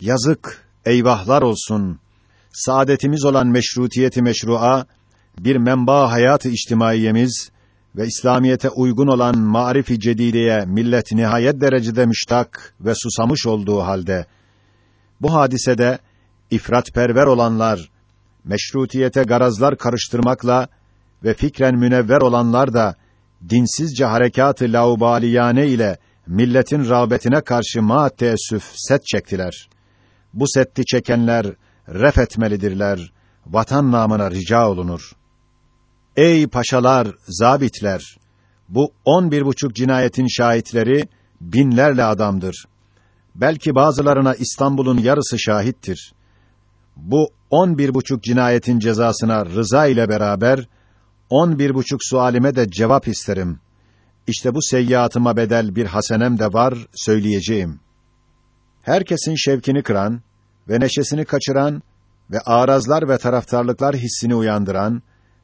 Yazık, eyvahlar olsun. Saadetimiz olan meşrutiyeti meşru'a, bir menba hayatı içtimaiyemiz ve İslamiyete uygun olan marif-i cedideye millet nihayet derecede müştak ve susamış olduğu halde bu hadisede ifratperver olanlar meşrutiyete garazlar karıştırmakla ve fikren münevver olanlar da dinsizce harekatı laubaliyane ile milletin rağbetine karşı ma teessüf set çektiler. Bu setti çekenler ref etmelidirler. Vatan namına rica olunur. Ey paşalar, zabitler! Bu on bir buçuk cinayetin şahitleri binlerle adamdır. Belki bazılarına İstanbul'un yarısı şahittir. Bu on bir buçuk cinayetin cezasına rıza ile beraber on bir buçuk sualime de cevap isterim. İşte bu seyyiatıma bedel bir hasenem de var, söyleyeceğim. Herkesin şevkini kıran ve neşesini kaçıran ve arazlar ve taraftarlıklar hissini uyandıran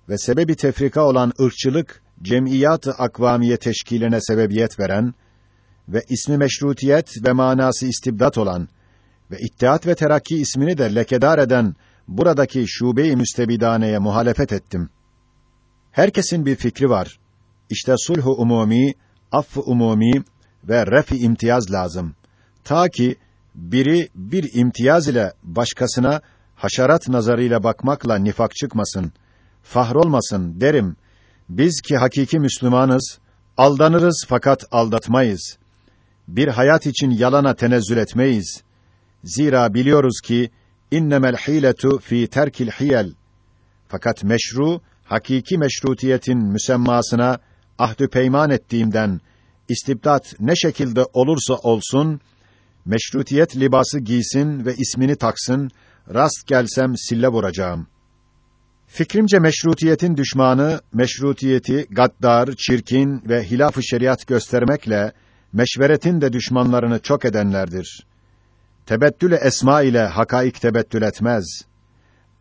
ve sebebi tefrika olan ırkçılık, cemiyat-ı akvamiye teşkiline sebebiyet veren ve ismi meşrutiyet ve manası istibdat olan ve İttihat ve Terakki ismini de lekedar eden buradaki şube-i müstebidaneye muhalefet ettim. Herkesin bir fikri var. İşte sulhu umumi, affı umumi ve refi imtiyaz lazım. Ta ki biri bir imtiyaz ile başkasına haşerat nazarıyla bakmakla nifak çıkmasın, fahrolmasın derim. Biz ki hakiki Müslümanız, aldanırız fakat aldatmayız. Bir hayat için yalana tenezzül etmeyiz. Zira biliyoruz ki innemel hiletu fi terkil hiyel. Fakat meşru, hakiki meşrutiyetin müsemmasına ahdü peyman ettiğimden istibdat ne şekilde olursa olsun meşrutiyet libası giysin ve ismini taksın, rast gelsem sille vuracağım. Fikrimce meşrutiyetin düşmanı, meşrutiyeti gaddar, çirkin ve hilaf-ı şeriat göstermekle, meşveretin de düşmanlarını çok edenlerdir. Tebettül-i esma ile hakaik tebettül etmez.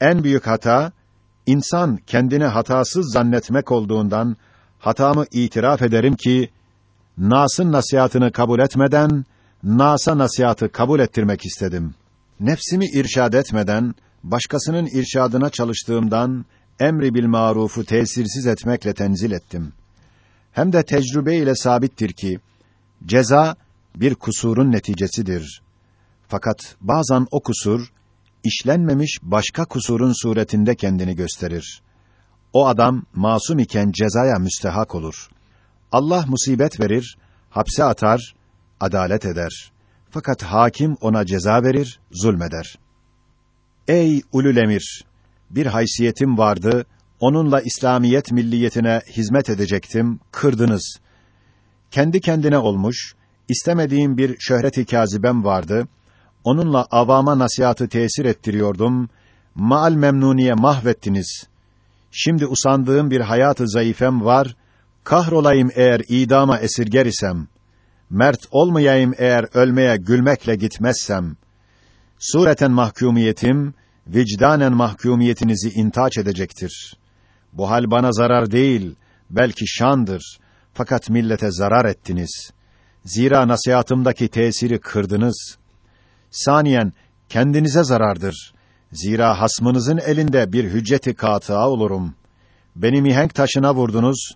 En büyük hata, insan kendini hatasız zannetmek olduğundan, hatamı itiraf ederim ki, Nas'ın nasihatını kabul etmeden, Nas'a nasihatı kabul ettirmek istedim. Nefsimi irşad etmeden, başkasının irşadına çalıştığımdan, emri bil marufu tesirsiz etmekle tenzil ettim. Hem de tecrübe ile sabittir ki, ceza, bir kusurun neticesidir. Fakat bazen o kusur, işlenmemiş başka kusurun suretinde kendini gösterir. O adam masum iken cezaya müstehak olur. Allah musibet verir, hapse atar, adalet eder. Fakat hakim ona ceza verir, zulmeder. Ey ulul emir! Bir haysiyetim vardı, onunla İslamiyet milliyetine hizmet edecektim, kırdınız. Kendi kendine olmuş, istemediğim bir şöhret-i kâzibem vardı, onunla avama nasihatı tesir ettiriyordum, maal memnuniye mahvettiniz. Şimdi usandığım bir hayatı zayıfem var, kahrolayım eğer idama esirger isem, mert olmayayım eğer ölmeye gülmekle gitmezsem, sureten mahkumiyetim, vicdanen mahkumiyetinizi intaç edecektir. Bu hal bana zarar değil, belki şandır. Fakat millete zarar ettiniz. Zira nasihatımdaki tesiri kırdınız. Saniyen, kendinize zarardır. Zira hasmınızın elinde bir hücceti katığa olurum. Beni mihenk taşına vurdunuz.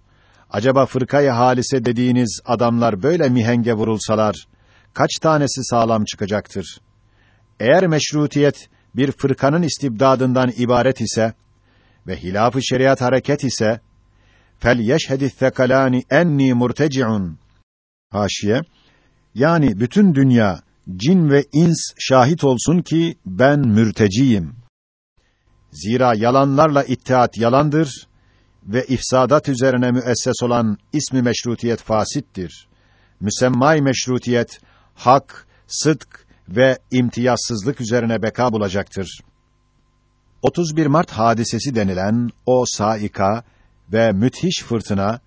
Acaba fırkayı halise dediğiniz adamlar böyle mihenge vurulsalar, kaç tanesi sağlam çıkacaktır? Eğer meşrutiyet bir fırkanın istibdadından ibaret ise ve hilaf-ı şeriat hareket ise fel yeşhedü thekalani enni murteciun haşiye yani bütün dünya cin ve ins şahit olsun ki ben mürteciyim. Zira yalanlarla ittihat yalandır ve ifsadat üzerine müesses olan ismi meşrutiyet fasittir. Müsemmay meşrutiyet hak, sıdk ve imtiyazsızlık üzerine beka bulacaktır. 31 Mart hadisesi denilen o saika ve müthiş fırtına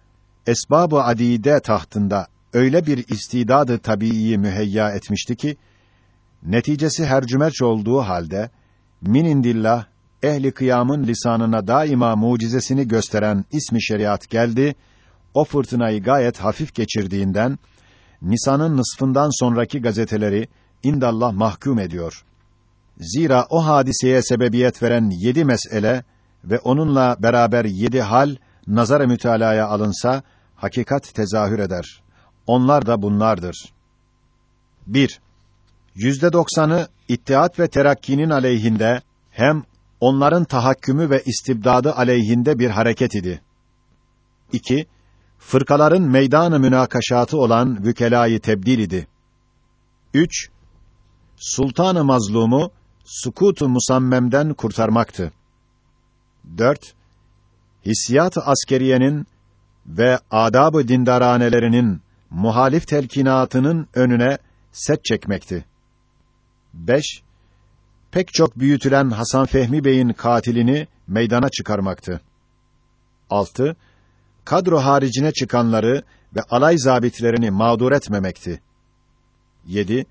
esbab-ı adide tahtında öyle bir istidadı tabiiyi müheyya etmişti ki neticesi hercümerç olduğu halde min indillah ehli kıyamın lisanına daima mucizesini gösteren ismi şeriat geldi. O fırtınayı gayet hafif geçirdiğinden Nisan'ın nısfından sonraki gazeteleri indallah mahkum ediyor. Zira o hadiseye sebebiyet veren yedi mesele ve onunla beraber yedi hal nazara mütalaya alınsa hakikat tezahür eder. Onlar da bunlardır. 1. Yüzde doksanı İttihat ve Terakki'nin aleyhinde hem onların tahakkümü ve istibdadı aleyhinde bir hareket idi. 2. Fırkaların meydanı münakaşatı olan vükelayı tebdil idi. 3. Sultanı mazlumu sukutu musammemden kurtarmaktı. 4. Hissiyat-ı askeriyenin ve adab-ı dindaranelerinin muhalif telkinatının önüne set çekmekti. 5. Pek çok büyütülen Hasan Fehmi Bey'in katilini meydana çıkarmaktı. 6. Kadro haricine çıkanları ve alay zabitlerini mağdur etmemekti. 7.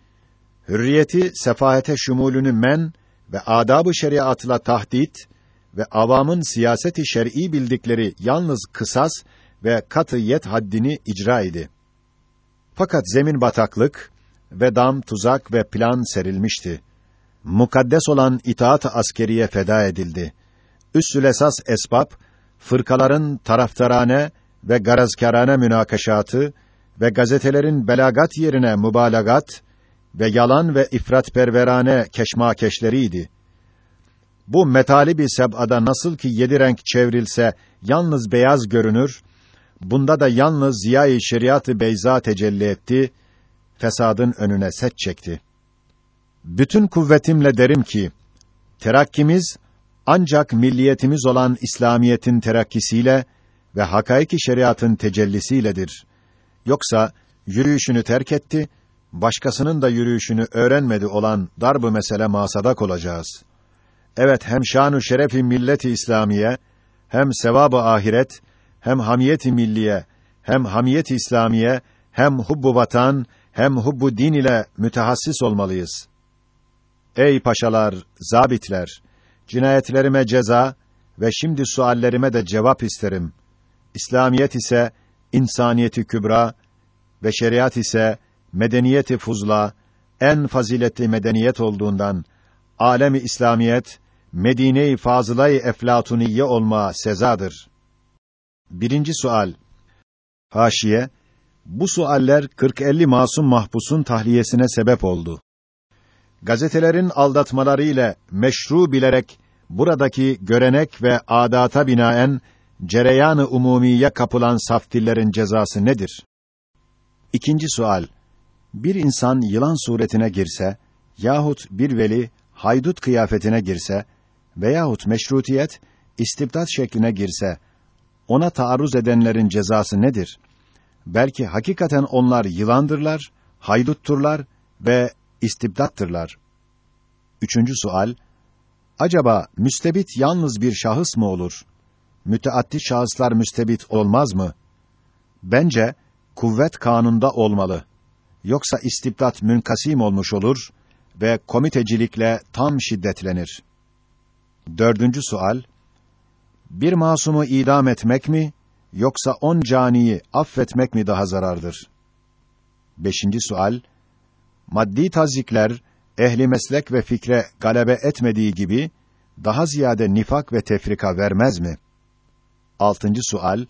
Hürriyeti, sefahete şumulünü men ve adab-ı şeriatla tahdit ve avamın siyaseti şer'i bildikleri yalnız kısas ve katıyet haddini icra idi. Fakat zemin bataklık ve dam, tuzak ve plan serilmişti. Mukaddes olan itaat askeriye feda edildi. Üssül esas esbab, fırkaların taraftarane ve garazkârane münakaşatı ve gazetelerin belagat yerine mübalagat ve yalan ve ifratperverane keşmakeşleriydi. Bu metalibi seb'ada nasıl ki yedi renk çevrilse yalnız beyaz görünür, bunda da yalnız ziya-i şeriat-ı beyza tecelli etti, fesadın önüne set çekti. Bütün kuvvetimle derim ki, terakkimiz ancak milliyetimiz olan İslamiyetin terakkisiyle ve hakaiki şeriatın tecellisiyledir. Yoksa yürüyüşünü terk etti, başkasının da yürüyüşünü öğrenmedi olan darb-ı mesele masadak olacağız. Evet hem şanu şerefi milleti İslamiye, hem sevabı ahiret, hem hamiyeti milliye, hem hamiyeti İslamiye, hem hubbu vatan, hem hubbu din ile mütehassis olmalıyız. Ey paşalar, zabitler, cinayetlerime ceza ve şimdi suallerime de cevap isterim. İslamiyet ise insaniyeti kübra ve şeriat ise medeniyeti fuzla, en faziletli medeniyet olduğundan alemi İslamiyet Medine-i Fazılay Eflatuniye olma sezadır. Birinci sual. Haşiye bu sualler 40-50 masum mahpusun tahliyesine sebep oldu. Gazetelerin aldatmaları ile meşru bilerek buradaki görenek ve adata binaen cereyanı umumiye kapılan saftillerin cezası nedir? İkinci sual. Bir insan yılan suretine girse yahut bir veli haydut kıyafetine girse veyahut meşrutiyet istibdat şekline girse ona taarruz edenlerin cezası nedir? Belki hakikaten onlar yılandırlar, haydutturlar ve istibdattırlar. Üçüncü sual, acaba müstebit yalnız bir şahıs mı olur? Müteaddit şahıslar müstebit olmaz mı? Bence, kuvvet kanunda olmalı. Yoksa istibdat münkasim olmuş olur ve komitecilikle tam şiddetlenir. Dördüncü sual, bir masumu idam etmek mi, yoksa on caniyi affetmek mi daha zarardır? Beşinci sual, maddi tazikler, ehli meslek ve fikre galebe etmediği gibi, daha ziyade nifak ve tefrika vermez mi? Altıncı sual,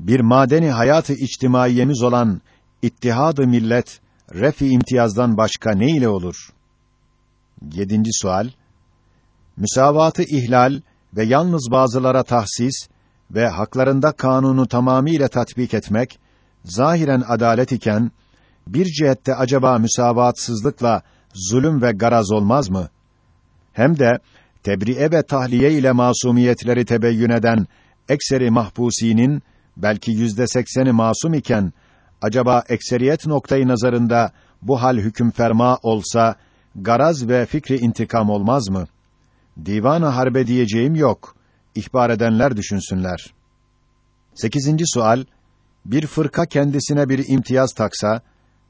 bir madeni hayatı içtimaiyemiz olan ittihadı millet, refi imtiyazdan başka ne ile olur? Yedinci sual, müsavatı ihlal ve yalnız bazılara tahsis ve haklarında kanunu tamamiyle tatbik etmek, zahiren adalet iken, bir cihette acaba müsavatsızlıkla zulüm ve garaz olmaz mı? Hem de tebriye ve tahliye ile masumiyetleri tebeyyün eden ekseri mahpusinin belki yüzde sekseni masum iken acaba ekseriyet noktayı nazarında bu hal hüküm ferma olsa garaz ve fikri intikam olmaz mı? Divan-ı harbe diyeceğim yok. İhbar edenler düşünsünler. Sekizinci sual, bir fırka kendisine bir imtiyaz taksa,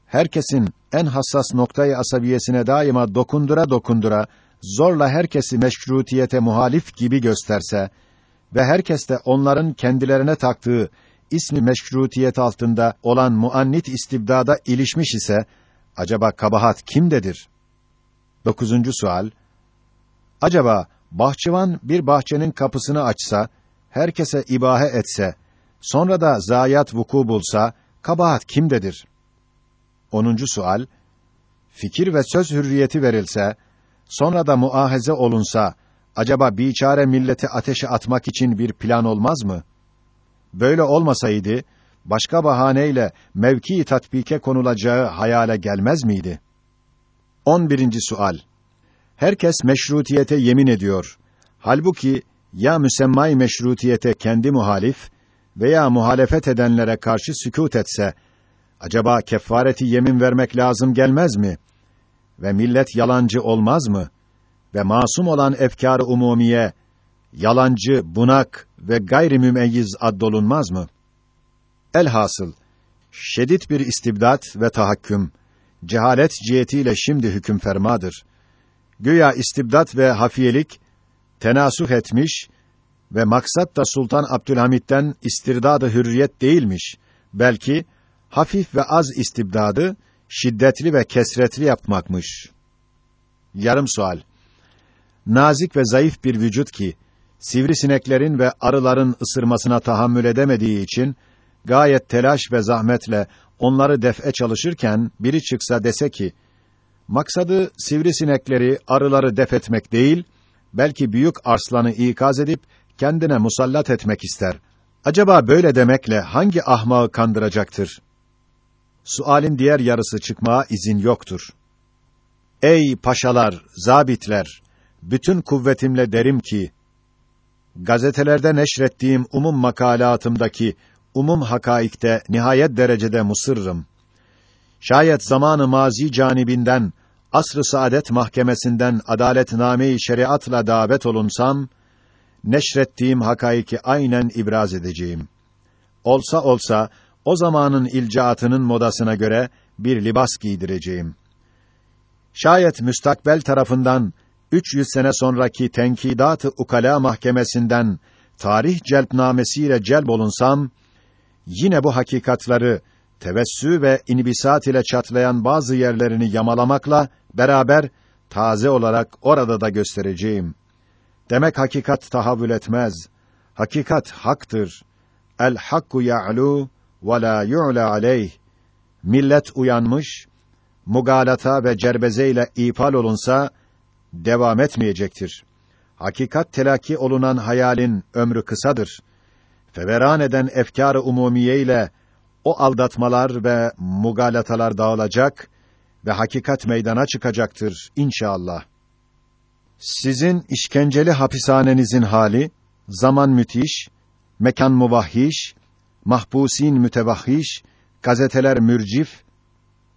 herkesin en hassas noktayı asabiyesine daima dokundura dokundura, zorla herkesi meşrutiyete muhalif gibi gösterse ve herkes de onların kendilerine taktığı ismi meşrutiyet altında olan muannit istibdada ilişmiş ise, acaba kabahat kimdedir? Dokuzuncu sual, Acaba bahçıvan bir bahçenin kapısını açsa, herkese ibahe etse, sonra da zayiat vuku bulsa, kabahat kimdedir? 10. sual Fikir ve söz hürriyeti verilse, sonra da muahaze olunsa, acaba biçare milleti ateşe atmak için bir plan olmaz mı? Böyle olmasaydı, başka bahaneyle mevki tatbike konulacağı hayale gelmez miydi? 11. sual Herkes meşrutiyete yemin ediyor. Halbuki ya müsemmay meşrutiyete kendi muhalif veya muhalefet edenlere karşı sükût etse, acaba kefareti yemin vermek lazım gelmez mi? Ve millet yalancı olmaz mı? Ve masum olan efkâr-ı umumiye, yalancı, bunak ve gayri mümeyyiz addolunmaz mı? Elhasıl, şedid bir istibdat ve tahakküm, cehalet cihetiyle şimdi hüküm fermadır. Güya istibdat ve hafiyelik, tenasuh etmiş ve maksat da Sultan Abdülhamid'den istirdadı hürriyet değilmiş. Belki hafif ve az istibdadı şiddetli ve kesretli yapmakmış. Yarım sual. Nazik ve zayıf bir vücut ki sivrisineklerin ve arıların ısırmasına tahammül edemediği için gayet telaş ve zahmetle onları def'e çalışırken biri çıksa dese ki maksadı sivrisinekleri, arıları def etmek değil, belki büyük arslanı ikaz edip kendine musallat etmek ister. Acaba böyle demekle hangi ahmağı kandıracaktır? Sualin diğer yarısı çıkmaya izin yoktur. Ey paşalar, zabitler, bütün kuvvetimle derim ki, gazetelerde neşrettiğim umum makalatımdaki umum hakaikte nihayet derecede musırrım. Şayet zamanı mazi canibinden, asr-ı saadet mahkemesinden adaletname-i şeriatla davet olunsam, neşrettiğim hakaiki aynen ibraz edeceğim. Olsa olsa, o zamanın ilcaatının modasına göre bir libas giydireceğim. Şayet müstakbel tarafından 300 sene sonraki tenkidat-ı ukala mahkemesinden tarih celpnamesiyle celb olunsam yine bu hakikatları tevessü ve inibisat ile çatlayan bazı yerlerini yamalamakla beraber taze olarak orada da göstereceğim. Demek hakikat tahavül etmez. Hakikat haktır. El hakku ya'lu ve la yu'la aleyh. Millet uyanmış, mugalata ve cerbeze ile ifal olunsa devam etmeyecektir. Hakikat telaki olunan hayalin ömrü kısadır. Feveran eden efkâr-ı umumiye ile o aldatmalar ve mugalatalar dağılacak ve hakikat meydana çıkacaktır inşallah. Sizin işkenceli hapishanenizin hali zaman müthiş, mekan muvahhiş, mahpusin mütevahhiş, gazeteler mürcif,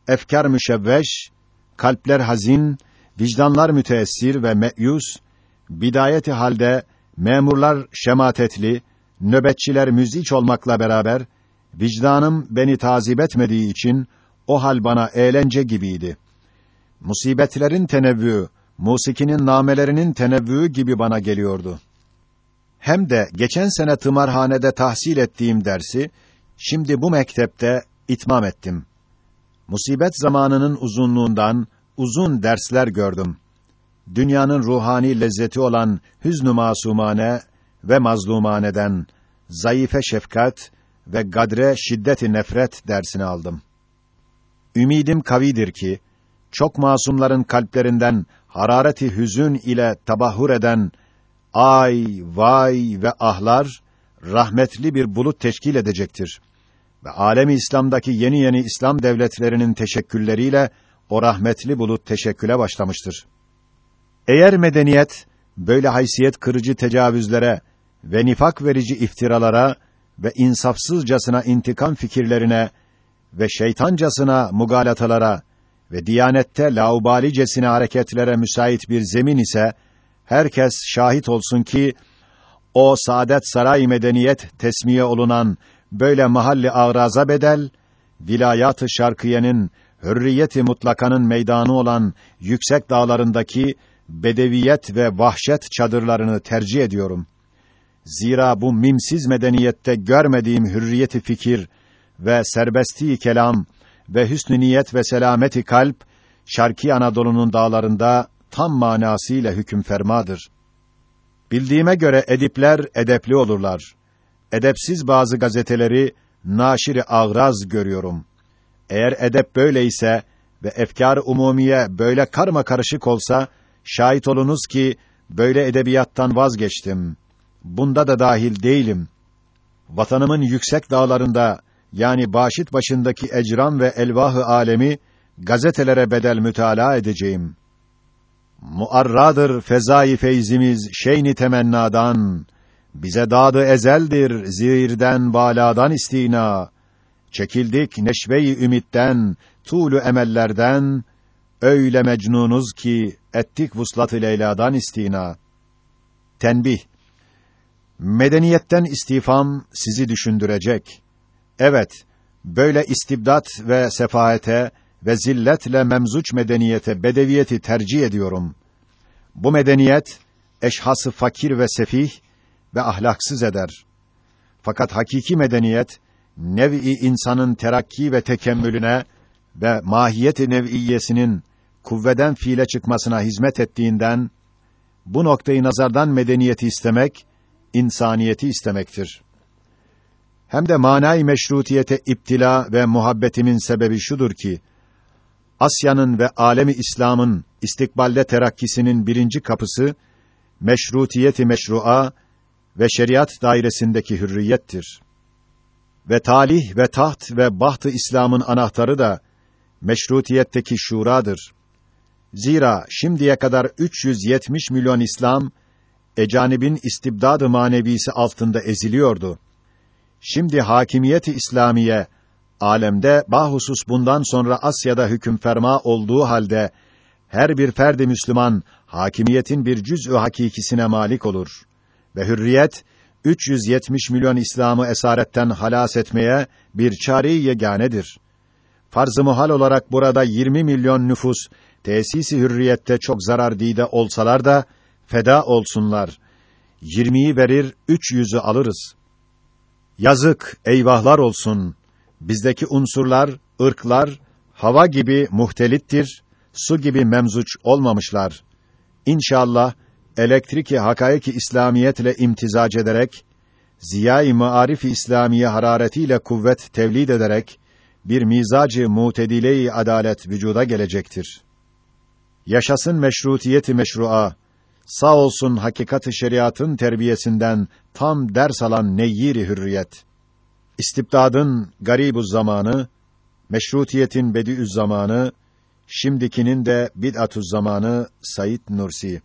efkar müşevveş, kalpler hazin, vicdanlar müteessir ve meyus, bidayeti halde memurlar şematetli, nöbetçiler müziç olmakla beraber vicdanım beni tazip etmediği için o hal bana eğlence gibiydi. Musibetlerin tenevvü, musikinin namelerinin tenevvü gibi bana geliyordu. Hem de geçen sene tımarhanede tahsil ettiğim dersi şimdi bu mektepte itmam ettim. Musibet zamanının uzunluğundan uzun dersler gördüm. Dünyanın ruhani lezzeti olan hüznü masumane ve mazlumaneden zayıfe şefkat ve gadre şiddeti nefret dersini aldım. Ümidim kavidir ki çok masumların kalplerinden harareti hüzün ile tabahhur eden ay, vay ve ahlar rahmetli bir bulut teşkil edecektir. Ve alemi İslam'daki yeni yeni İslam devletlerinin teşekkülleriyle o rahmetli bulut teşekküle başlamıştır. Eğer medeniyet böyle haysiyet kırıcı tecavüzlere ve nifak verici iftiralara ve insafsızcasına intikam fikirlerine ve şeytancasına mugalatalara ve diyanette laubalicesine hareketlere müsait bir zemin ise herkes şahit olsun ki o saadet saray medeniyet tesmiye olunan böyle mahalli ağraza bedel vilayat-ı hürriyeti mutlakanın meydanı olan yüksek dağlarındaki bedeviyet ve vahşet çadırlarını tercih ediyorum. Zira bu mimsiz medeniyette görmediğim hürriyeti fikir ve serbesti kelam ve hüsnü niyet ve selameti kalp Şarkı Anadolu'nun dağlarında tam manasıyla hüküm fermadır. Bildiğime göre edipler edepli olurlar. Edepsiz bazı gazeteleri naşiri ağraz görüyorum. Eğer edep böyleyse ve efkar umumiye böyle karma karışık olsa şahit olunuz ki böyle edebiyattan vazgeçtim. Bunda da dahil değilim. Vatanımın yüksek dağlarında yani Başit başındaki ecran ve elvahı alemi gazetelere bedel mütalaa edeceğim. Muarradır fezai feyzimiz şeyni temennadan, bize dadı ezeldir zirden baladan istina. Çekildik neşveyi ümitten, tuğlu emellerden, öyle mecnunuz ki ettik vuslat-ı Leyla'dan istina. Tenbih Medeniyetten istifam sizi düşündürecek. Evet, böyle istibdat ve sefaete ve zilletle memzuç medeniyete, bedeviyeti tercih ediyorum. Bu medeniyet, eşhası fakir ve sefih ve ahlaksız eder. Fakat hakiki medeniyet, nev'i insanın terakki ve tekemmülüne ve mahiyeti nev'iyesinin kuvveden fiile çıkmasına hizmet ettiğinden, bu noktayı nazardan medeniyeti istemek, insaniyeti istemektir. Hem de manay meşrutiyete iptila ve muhabbetimin sebebi şudur ki, Asya'nın ve alemi İslam'ın istikbalde terakkisinin birinci kapısı, meşrutiyeti meşru'a ve şeriat dairesindeki hürriyettir. Ve talih ve taht ve bahtı İslam'ın anahtarı da meşrutiyetteki şuradır. Zira şimdiye kadar 370 milyon İslam ecanibin istibdadı manevisi altında eziliyordu. Şimdi hakimiyeti İslamiye alemde bahusus bundan sonra Asya'da hüküm ferma olduğu halde her bir ferdi Müslüman hakimiyetin bir cüz'ü hakikisine malik olur ve hürriyet 370 milyon İslam'ı esaretten halas etmeye bir çare-i yeganedir. Farz-ı muhal olarak burada 20 milyon nüfus tesisi hürriyette çok zarar dide olsalar da feda olsunlar. 20'yi verir, 300'ü alırız. Yazık, eyvahlar olsun. Bizdeki unsurlar, ırklar hava gibi muhtelittir, su gibi memzuç olmamışlar. İnşallah elektriki hakaiki İslamiyetle imtizac ederek ziyai maarif İslamiye hararetiyle kuvvet tevlid ederek bir mizacı mutedile-i adalet vücuda gelecektir. Yaşasın meşrutiyeti meşru'a. Sağ olsun hakikat-ı şeriatın terbiyesinden tam ders alan neyyir hürriyet. İstibdadın garibu zamanı, meşrutiyetin bediüz zamanı, şimdikinin de bid'atü zamanı Said Nursi